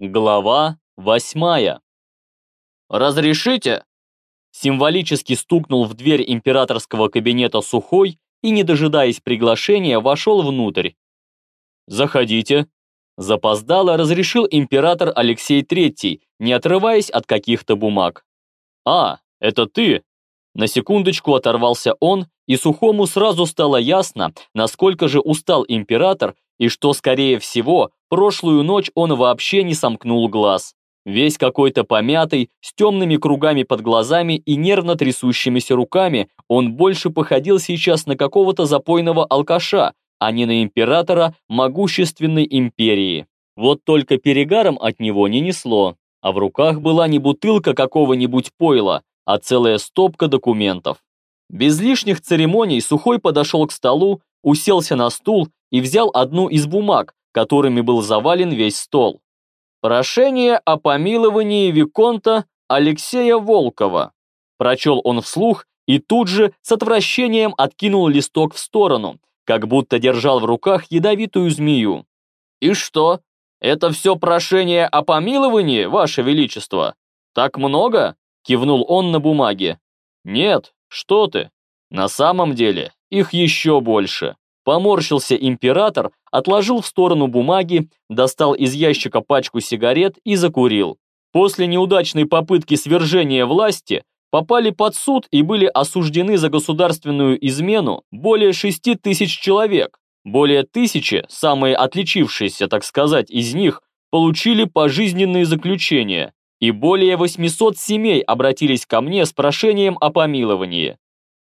Глава восьмая. «Разрешите?» Символически стукнул в дверь императорского кабинета Сухой и, не дожидаясь приглашения, вошел внутрь. «Заходите». Запоздало разрешил император Алексей Третий, не отрываясь от каких-то бумаг. «А, это ты?» На секундочку оторвался он, и Сухому сразу стало ясно, насколько же устал император и что, скорее всего, прошлую ночь он вообще не сомкнул глаз. Весь какой-то помятый, с темными кругами под глазами и нервно трясущимися руками, он больше походил сейчас на какого-то запойного алкаша, а не на императора могущественной империи. Вот только перегаром от него не несло, а в руках была не бутылка какого-нибудь пойла, а целая стопка документов. Без лишних церемоний Сухой подошел к столу, уселся на стул и взял одну из бумаг, которыми был завален весь стол. «Прошение о помиловании Виконта Алексея Волкова», прочел он вслух и тут же с отвращением откинул листок в сторону, как будто держал в руках ядовитую змею. «И что? Это все прошение о помиловании, Ваше Величество? Так много?» кивнул он на бумаге. «Нет, что ты? На самом деле их еще больше». Поморщился император, отложил в сторону бумаги, достал из ящика пачку сигарет и закурил. После неудачной попытки свержения власти попали под суд и были осуждены за государственную измену более 6 тысяч человек. Более тысячи, самые отличившиеся, так сказать, из них, получили пожизненные заключения, и более 800 семей обратились ко мне с прошением о помиловании.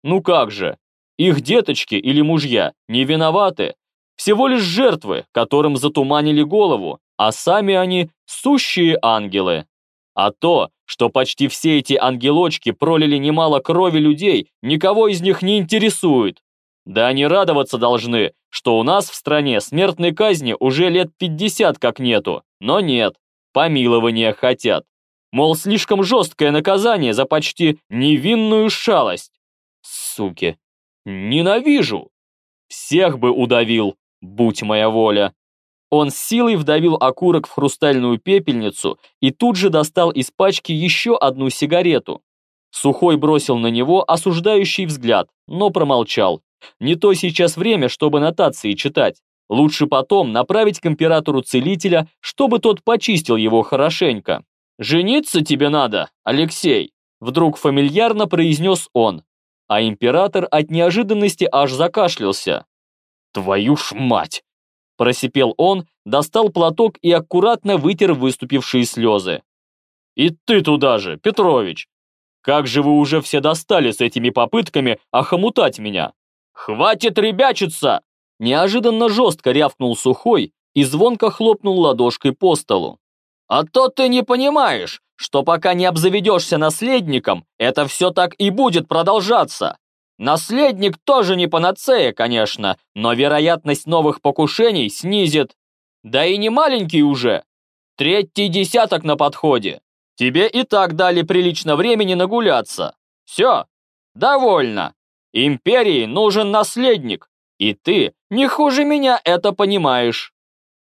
Ну как же, их деточки или мужья не виноваты, всего лишь жертвы, которым затуманили голову, а сами они сущие ангелы. А то, что почти все эти ангелочки пролили немало крови людей, никого из них не интересует. Да они радоваться должны, что у нас в стране смертной казни уже лет 50 как нету, но нет, помилования хотят. Мол, слишком жесткое наказание за почти невинную шалость. Суки. Ненавижу! Всех бы удавил, будь моя воля. Он с силой вдавил окурок в хрустальную пепельницу и тут же достал из пачки еще одну сигарету. Сухой бросил на него осуждающий взгляд, но промолчал. Не то сейчас время, чтобы нотации читать. Лучше потом направить к императору целителя, чтобы тот почистил его хорошенько. «Жениться тебе надо, Алексей!» Вдруг фамильярно произнес он, а император от неожиданности аж закашлялся. «Твою ж мать!» Просипел он, достал платок и аккуратно вытер выступившие слезы. «И ты туда же, Петрович! Как же вы уже все достали с этими попытками охомутать меня! Хватит ребячиться!» Неожиданно жестко рявкнул Сухой и звонко хлопнул ладошкой по столу. «А то ты не понимаешь, что пока не обзаведешься наследником, это все так и будет продолжаться. Наследник тоже не панацея, конечно, но вероятность новых покушений снизит. Да и не маленький уже. Третий десяток на подходе. Тебе и так дали прилично времени нагуляться. Все, довольно. Империи нужен наследник, и ты не хуже меня это понимаешь.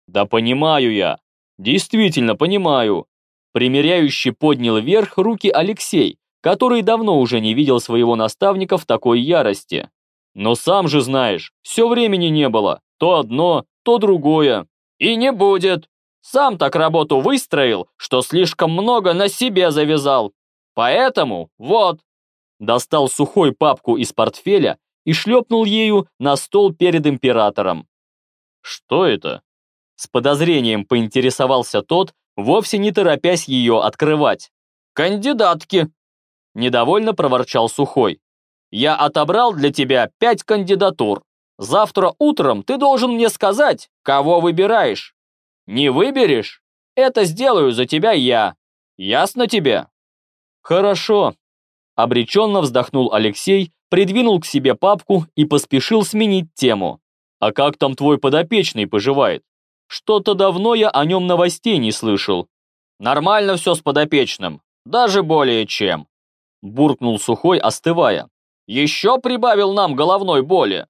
Да понимаю я, действительно понимаю. Примеряющий поднял вверх руки Алексей, который давно уже не видел своего наставника в такой ярости. Но сам же знаешь, все времени не было, то одно, то другое. И не будет. Сам так работу выстроил, что слишком много на себе завязал. Поэтому вот. Достал сухой папку из портфеля и шлепнул ею на стол перед императором. Что это? С подозрением поинтересовался тот, вовсе не торопясь ее открывать. «Кандидатки!» Недовольно проворчал Сухой. «Я отобрал для тебя пять кандидатур. Завтра утром ты должен мне сказать, кого выбираешь. Не выберешь? Это сделаю за тебя я. Ясно тебе?» «Хорошо», — обреченно вздохнул Алексей, придвинул к себе папку и поспешил сменить тему. «А как там твой подопечный поживает? Что-то давно я о нем новостей не слышал. Нормально все с подопечным, даже более чем. Буркнул Сухой, остывая. Еще прибавил нам головной боли.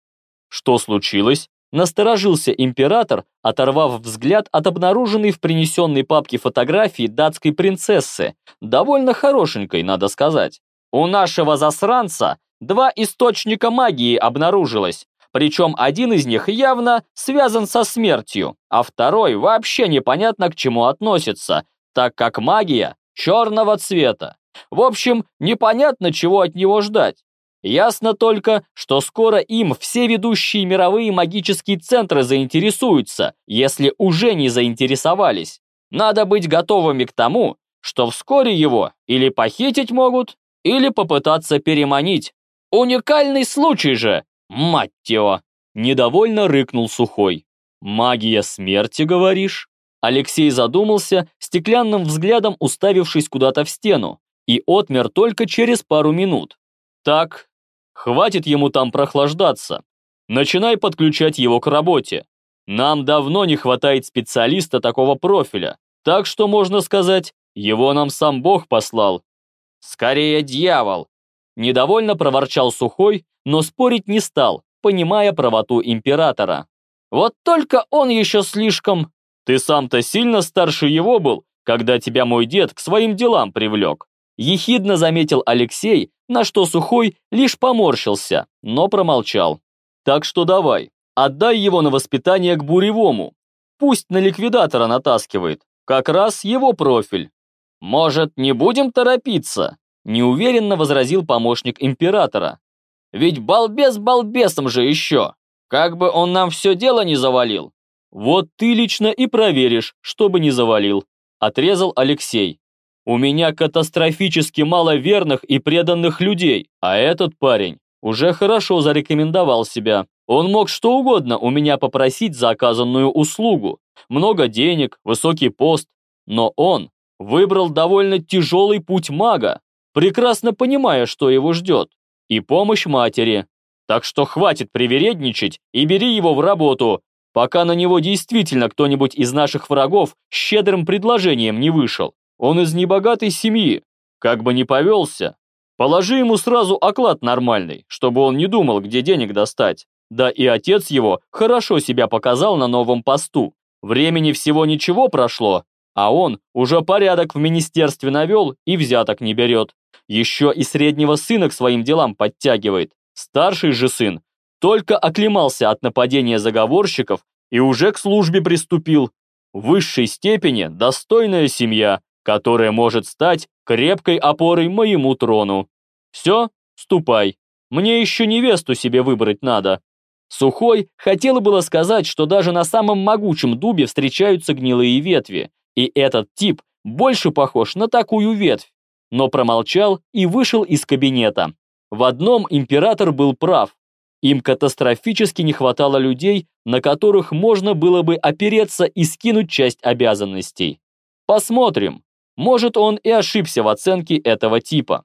Что случилось? Насторожился император, оторвав взгляд от обнаруженной в принесенной папке фотографии датской принцессы, довольно хорошенькой, надо сказать. У нашего засранца два источника магии обнаружилось, причем один из них явно связан со смертью, а второй вообще непонятно к чему относится, так как магия черного цвета. В общем, непонятно, чего от него ждать. Ясно только, что скоро им все ведущие мировые магические центры заинтересуются, если уже не заинтересовались. Надо быть готовыми к тому, что вскоре его или похитить могут, или попытаться переманить. Уникальный случай же, мать его! Недовольно рыкнул Сухой. «Магия смерти, говоришь?» Алексей задумался, стеклянным взглядом уставившись куда-то в стену, и отмер только через пару минут. «Так, Хватит ему там прохлаждаться. Начинай подключать его к работе. Нам давно не хватает специалиста такого профиля, так что, можно сказать, его нам сам Бог послал. Скорее, дьявол!» Недовольно проворчал Сухой, но спорить не стал, понимая правоту императора. «Вот только он еще слишком...» «Ты сам-то сильно старше его был, когда тебя мой дед к своим делам привлек», ехидно заметил Алексей, на что Сухой лишь поморщился, но промолчал. «Так что давай, отдай его на воспитание к Буревому. Пусть на ликвидатора натаскивает, как раз его профиль». «Может, не будем торопиться?» Неуверенно возразил помощник императора. «Ведь балбес балбесом же еще! Как бы он нам все дело не завалил!» «Вот ты лично и проверишь, чтобы не завалил», отрезал Алексей. У меня катастрофически мало верных и преданных людей, а этот парень уже хорошо зарекомендовал себя. Он мог что угодно у меня попросить за оказанную услугу. Много денег, высокий пост. Но он выбрал довольно тяжелый путь мага, прекрасно понимая, что его ждет. И помощь матери. Так что хватит привередничать и бери его в работу, пока на него действительно кто-нибудь из наших врагов щедрым предложением не вышел. Он из небогатой семьи, как бы ни повелся. Положи ему сразу оклад нормальный, чтобы он не думал, где денег достать. Да и отец его хорошо себя показал на новом посту. Времени всего ничего прошло, а он уже порядок в министерстве навел и взяток не берет. Еще и среднего сына к своим делам подтягивает. Старший же сын только оклемался от нападения заговорщиков и уже к службе приступил. В высшей степени достойная семья, которая может стать крепкой опорой моему трону. Все, ступай. Мне еще невесту себе выбрать надо. Сухой хотел было сказать, что даже на самом могучем дубе встречаются гнилые ветви, и этот тип больше похож на такую ветвь, но промолчал и вышел из кабинета. В одном император был прав. Им катастрофически не хватало людей, на которых можно было бы опереться и скинуть часть обязанностей. Посмотрим, может, он и ошибся в оценке этого типа.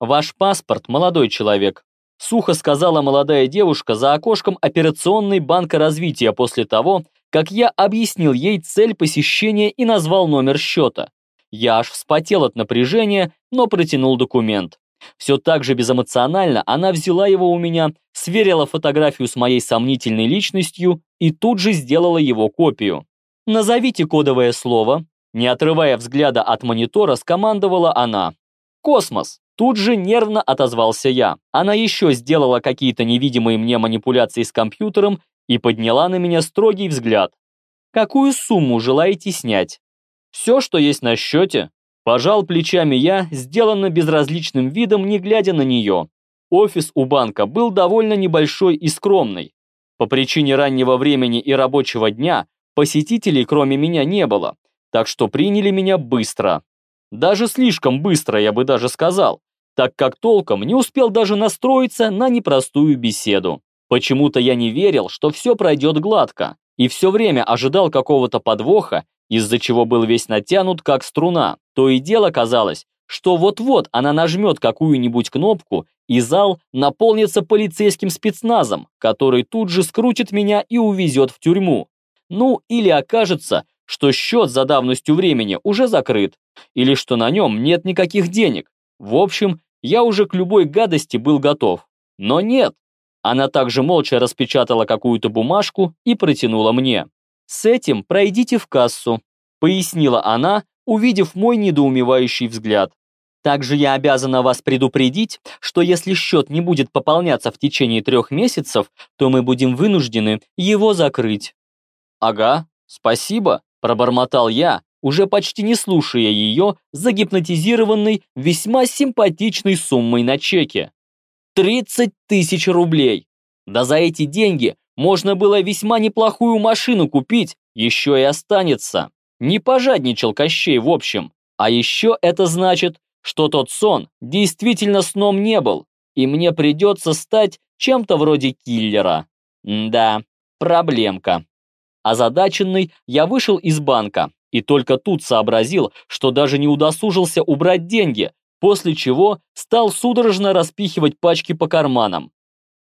«Ваш паспорт, молодой человек», – сухо сказала молодая девушка за окошком операционной банка развития после того, как я объяснил ей цель посещения и назвал номер счета. Я аж вспотел от напряжения, но протянул документ. Все так же безэмоционально она взяла его у меня, сверила фотографию с моей сомнительной личностью и тут же сделала его копию. «Назовите кодовое слово», не отрывая взгляда от монитора, скомандовала она. «Космос!» Тут же нервно отозвался я. Она еще сделала какие-то невидимые мне манипуляции с компьютером и подняла на меня строгий взгляд. «Какую сумму желаете снять?» «Все, что есть на счете». Пожал плечами я, сделанно безразличным видом, не глядя на нее. Офис у банка был довольно небольшой и скромный. По причине раннего времени и рабочего дня посетителей кроме меня не было, так что приняли меня быстро. Даже слишком быстро, я бы даже сказал, так как толком не успел даже настроиться на непростую беседу. Почему-то я не верил, что все пройдет гладко, и все время ожидал какого-то подвоха, из-за чего был весь натянут как струна. То и дело казалось, что вот-вот она нажмет какую-нибудь кнопку, и зал наполнится полицейским спецназом, который тут же скрутит меня и увезет в тюрьму. Ну, или окажется, что счет за давностью времени уже закрыт, или что на нем нет никаких денег. В общем, я уже к любой гадости был готов. Но нет. Она также молча распечатала какую-то бумажку и протянула мне. «С этим пройдите в кассу», — пояснила она, увидев мой недоумевающий взгляд. «Также я обязана вас предупредить, что если счет не будет пополняться в течение трех месяцев, то мы будем вынуждены его закрыть». «Ага, спасибо», — пробормотал я, уже почти не слушая ее, загипнотизированной весьма симпатичной суммой на чеке. 30 тысяч рублей! Да за эти деньги можно было весьма неплохую машину купить, еще и останется. Не пожадничал Кощей в общем. А еще это значит, что тот сон действительно сном не был, и мне придется стать чем-то вроде киллера. М да, проблемка. Озадаченный, я вышел из банка, и только тут сообразил, что даже не удосужился убрать деньги, после чего стал судорожно распихивать пачки по карманам.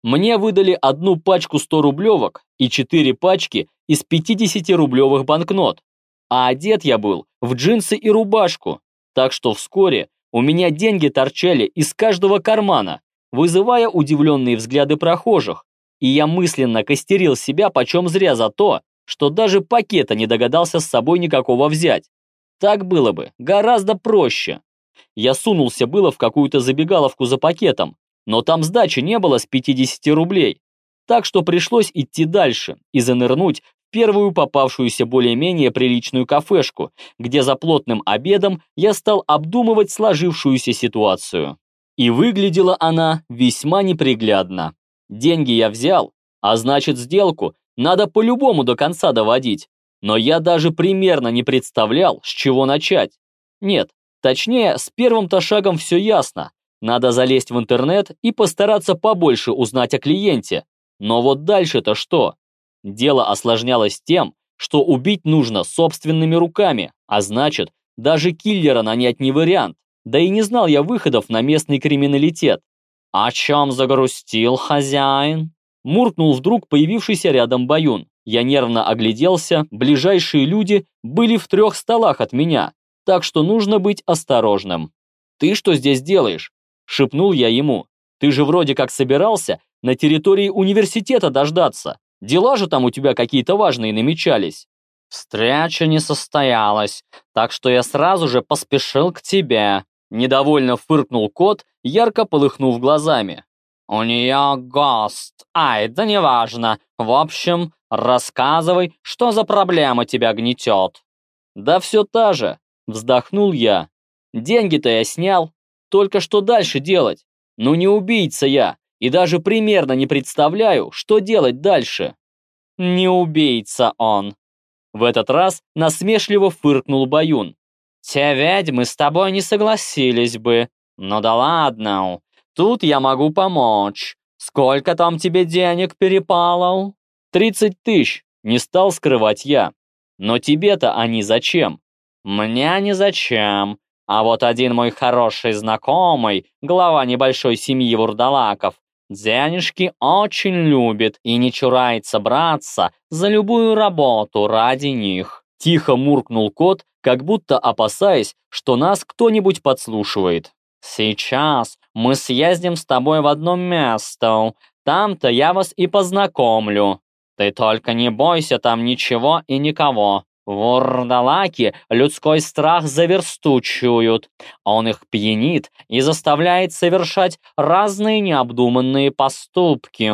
Мне выдали одну пачку 100-рублевок и четыре пачки из 50-рублевых банкнот, а одет я был в джинсы и рубашку, так что вскоре у меня деньги торчали из каждого кармана, вызывая удивленные взгляды прохожих, и я мысленно костерил себя почем зря за то, что даже пакета не догадался с собой никакого взять. Так было бы гораздо проще. Я сунулся было в какую-то забегаловку за пакетом, но там сдачи не было с 50 рублей. Так что пришлось идти дальше и занырнуть в первую попавшуюся более-менее приличную кафешку, где за плотным обедом я стал обдумывать сложившуюся ситуацию. И выглядела она весьма неприглядно. Деньги я взял, а значит сделку надо по-любому до конца доводить. Но я даже примерно не представлял, с чего начать. Нет, точнее, с первым-то шагом все ясно. Надо залезть в интернет и постараться побольше узнать о клиенте. Но вот дальше-то что? Дело осложнялось тем, что убить нужно собственными руками, а значит, даже киллера нанять не вариант. Да и не знал я выходов на местный криминалитет. «О чем загрустил хозяин?» Муркнул вдруг появившийся рядом Баюн. Я нервно огляделся, ближайшие люди были в трех столах от меня, так что нужно быть осторожным. «Ты что здесь делаешь?» – шепнул я ему. «Ты же вроде как собирался на территории университета дождаться. Дела же там у тебя какие-то важные намечались». «Встреча не состоялась, так что я сразу же поспешил к тебе», – недовольно фыркнул кот, ярко полыхнув глазами. «У нее гост. Ай, да неважно. В общем, рассказывай, что за проблема тебя гнетет». «Да все та же», — вздохнул я. «Деньги-то я снял. Только что дальше делать? Ну не убийца я, и даже примерно не представляю, что делать дальше». «Не убийца он». В этот раз насмешливо фыркнул Баюн. «Те ведьмы с тобой не согласились бы. Ну да ладно, Тут я могу помочь. Сколько там тебе денег перепало? Тридцать тысяч, не стал скрывать я. Но тебе-то они зачем? Мне не зачем. А вот один мой хороший знакомый, глава небольшой семьи вурдалаков, денежки очень любит и не чурается браться за любую работу ради них. Тихо муркнул кот, как будто опасаясь, что нас кто-нибудь подслушивает. Сейчас мы съездим с тобой в одно место. Там-то я вас и познакомлю. Ты только не бойся там ничего и никого. Вурдалаки людской страх за версту чуют. Он их пьянит и заставляет совершать разные необдуманные поступки.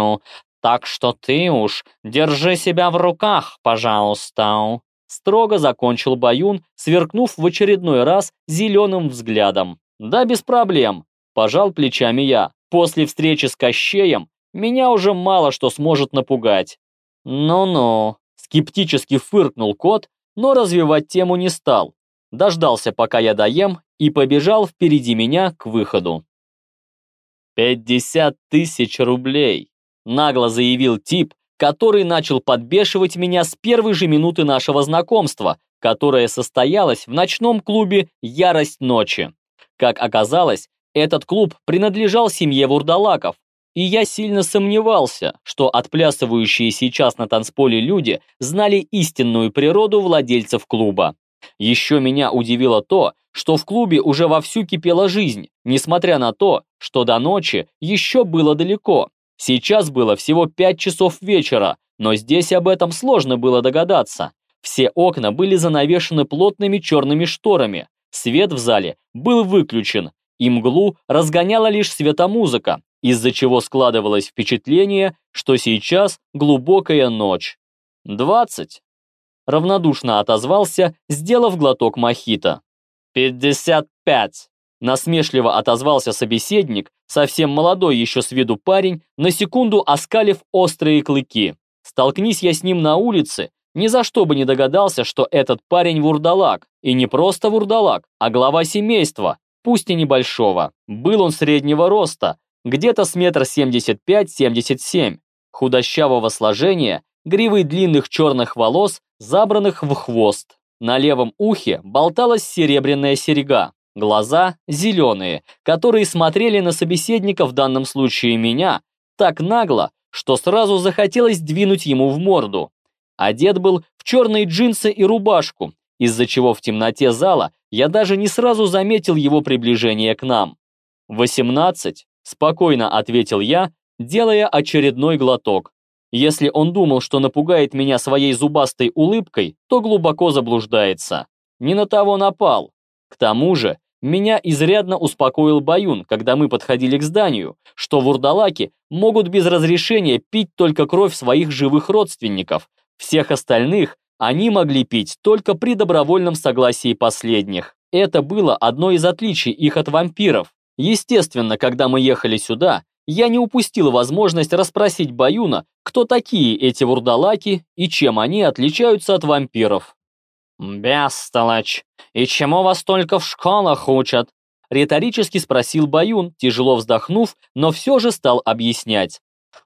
Так что ты уж держи себя в руках, пожалуйста. Строго закончил Баюн, сверкнув в очередной раз зеленым взглядом. Да без проблем, пожал плечами я. После встречи с Кощеем меня уже мало что сможет напугать. Ну-ну, скептически фыркнул кот, но развивать тему не стал. Дождался, пока я доем, и побежал впереди меня к выходу. «Пятьдесят тысяч рублей!» – нагло заявил тип, который начал подбешивать меня с первой же минуты нашего знакомства, которое состоялось в ночном клубе «Ярость ночи». Как оказалось, этот клуб принадлежал семье вурдалаков, и я сильно сомневался, что отплясывающие сейчас на танцполе люди знали истинную природу владельцев клуба. Еще меня удивило то, что в клубе уже вовсю кипела жизнь, несмотря на то, что до ночи еще было далеко, Сейчас было всего 5 часов вечера, но здесь об этом сложно было догадаться. Все окна были занавешены плотными черными шторами, свет в зале был выключен, и мглу разгоняла лишь светомузыка, из-за чего складывалось впечатление, что сейчас глубокая ночь. «Двадцать», — равнодушно отозвался, сделав глоток мохито. «Пятьдесят пять», — насмешливо отозвался собеседник, совсем молодой еще с виду парень, на секунду оскалив острые клыки. Столкнись я с ним на улице, ни за что бы не догадался, что этот парень вурдалак. И не просто вурдалак, а глава семейства, пусть и небольшого. Был он среднего роста, где-то с метр семьдесят пять-семьдесят семь, худощавого сложения, гривой длинных черных волос, забранных в хвост. На левом ухе болталась серебряная серьга, глаза зеленые, которые смотрели на собеседника, в данном случае меня, так нагло, что сразу захотелось двинуть ему в морду. Одет был в черные джинсы и рубашку, из-за чего в темноте зала я даже не сразу заметил его приближение к нам. «Восемнадцать?» Спокойно ответил я, делая очередной глоток. Если он думал, что напугает меня своей зубастой улыбкой, то глубоко заблуждается. Не на того напал. К тому же, меня изрядно успокоил Баюн, когда мы подходили к зданию, что вурдалаки могут без разрешения пить только кровь своих живых родственников. Всех остальных они могли пить только при добровольном согласии последних. Это было одно из отличий их от вампиров. Естественно, когда мы ехали сюда, я не упустил возможность расспросить Баюна, кто такие эти вурдалаки и чем они отличаются от вампиров. «Бестолочь! И чему вас только в школах учат?» Риторически спросил Баюн, тяжело вздохнув, но все же стал объяснять.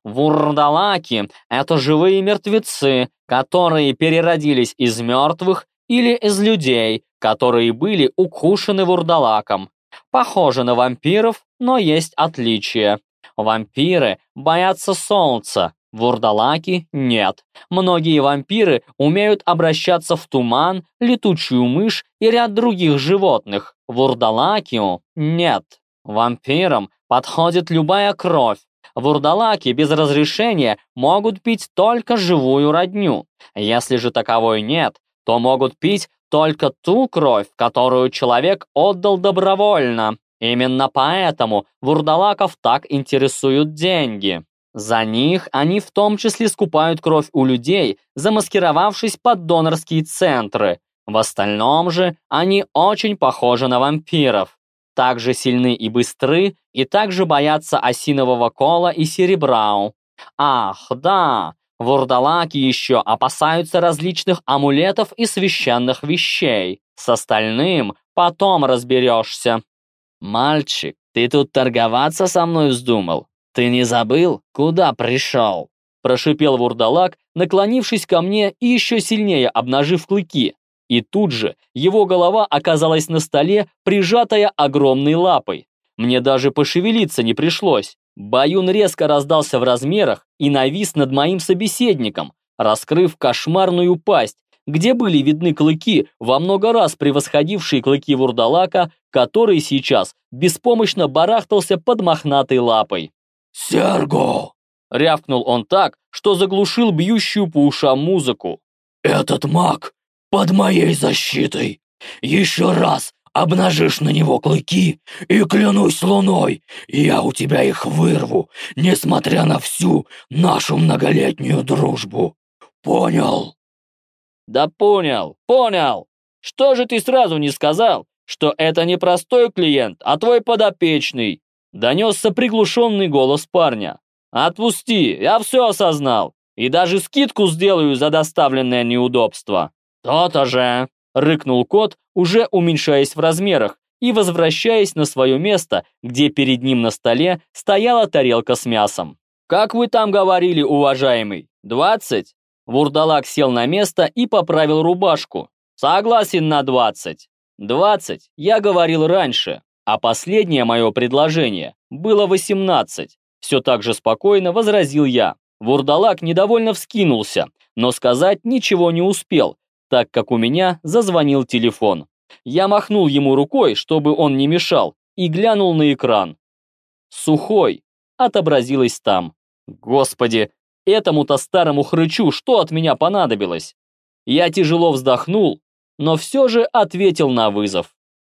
«Вурдалаки — это живые мертвецы, которые переродились из мертвых или из людей, которые были укушены вурдалаком. Похожи на вампиров, но есть отличия. Вампиры боятся солнца, вурдалаки нет. Многие вампиры умеют обращаться в туман, летучую мышь и ряд других животных. Вурдалакио нет. Вампирам подходит любая кровь. Вурдалаки без разрешения могут пить только живую родню. Если же таковой нет, то могут пить только ту кровь, которую человек отдал добровольно. Именно поэтому вурдалаков так интересуют деньги. За них они в том числе скупают кровь у людей, замаскировавшись под донорские центры. В остальном же они очень похожи на вампиров. Также сильны и быстры, и также боятся осинового кола и серебрау. Ах, да, Вурдалаки еще опасаются различных амулетов и священных вещей. С остальным потом разберешься. Мальчик, ты тут торговаться со мной вздумал? Ты не забыл, куда пришел? Прошипел вурдалак, наклонившись ко мне и еще сильнее обнажив клыки. И тут же его голова оказалась на столе, прижатая огромной лапой. Мне даже пошевелиться не пришлось. Баюн резко раздался в размерах и навис над моим собеседником, раскрыв кошмарную пасть, где были видны клыки, во много раз превосходившие клыки вурдалака, который сейчас беспомощно барахтался под мохнатой лапой. «Серго!» — рявкнул он так, что заглушил бьющую по ушам музыку. «Этот маг под моей защитой! Еще раз обнажишь на него клыки, и клянусь луной, я у тебя их вырву, несмотря на всю нашу многолетнюю дружбу. Понял?» «Да понял, понял! Что же ты сразу не сказал, что это не простой клиент, а твой подопечный?» Донесся приглушенный голос парня. «Отпусти, я все осознал, и даже скидку сделаю за доставленное неудобство». «То-то же!» рыкнул кот, уже уменьшаясь в размерах и возвращаясь на свое место, где перед ним на столе стояла тарелка с мясом. «Как вы там говорили, уважаемый? Двадцать?» Вурдалак сел на место и поправил рубашку. «Согласен на двадцать». «Двадцать, я говорил раньше, а последнее мое предложение было восемнадцать». Все так же спокойно возразил я. Вурдалак недовольно вскинулся, но сказать ничего не успел, так как у меня зазвонил телефон. Я махнул ему рукой, чтобы он не мешал, и глянул на экран. «Сухой» отобразилось там. Господи, этому-то старому хрычу что от меня понадобилось? Я тяжело вздохнул, но все же ответил на вызов.